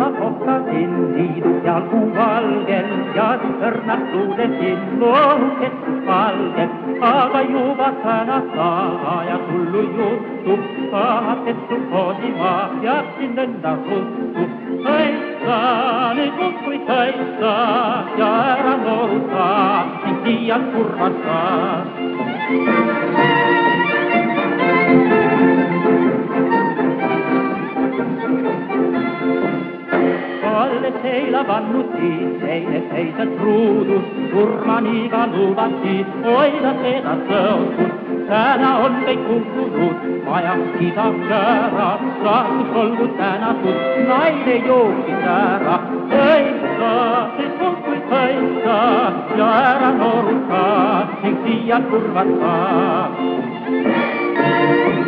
kuinka kohta ensiidut ja alkuun valken, ja törmättuuden silloin keskus valken. Aga juva sana saa ja tullu juttu, ahattettu kotimaa ja sinne naruttu. Taitsaa, niin ja. teillä vannutti, teille teitä truudus, turmani valuvasti, oida teitä seutus. Täällä on me kuulunut, majan kita käärä, saatus ollut tänä tut, nainen jouki täällä. Töissä, siis kulkui töissä, ja äärä noruttaa, siksi ja turvattaa. Thank you.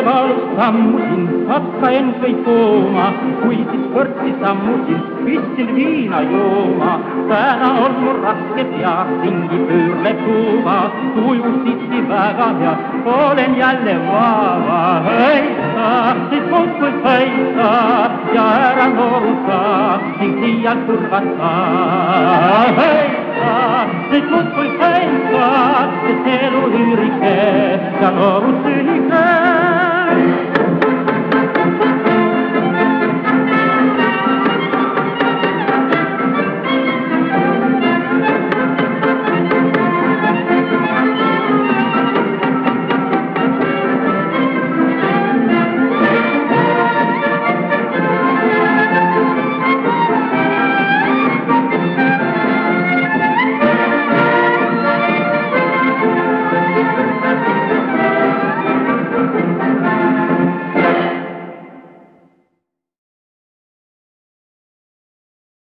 Hingevalus sammusin, hakkaen kõik jooma, kui siis kõrtsi sammusin, pistsin viina jooma. täna on mul raske pea, ringi pöörleb tuuma, tuju sissi väga hea, olen jälle vaeva. hõisa, siis muudkui hõisa ja ära nooruta ning liialt kurvata. hõisa, siis muudkui hõisa,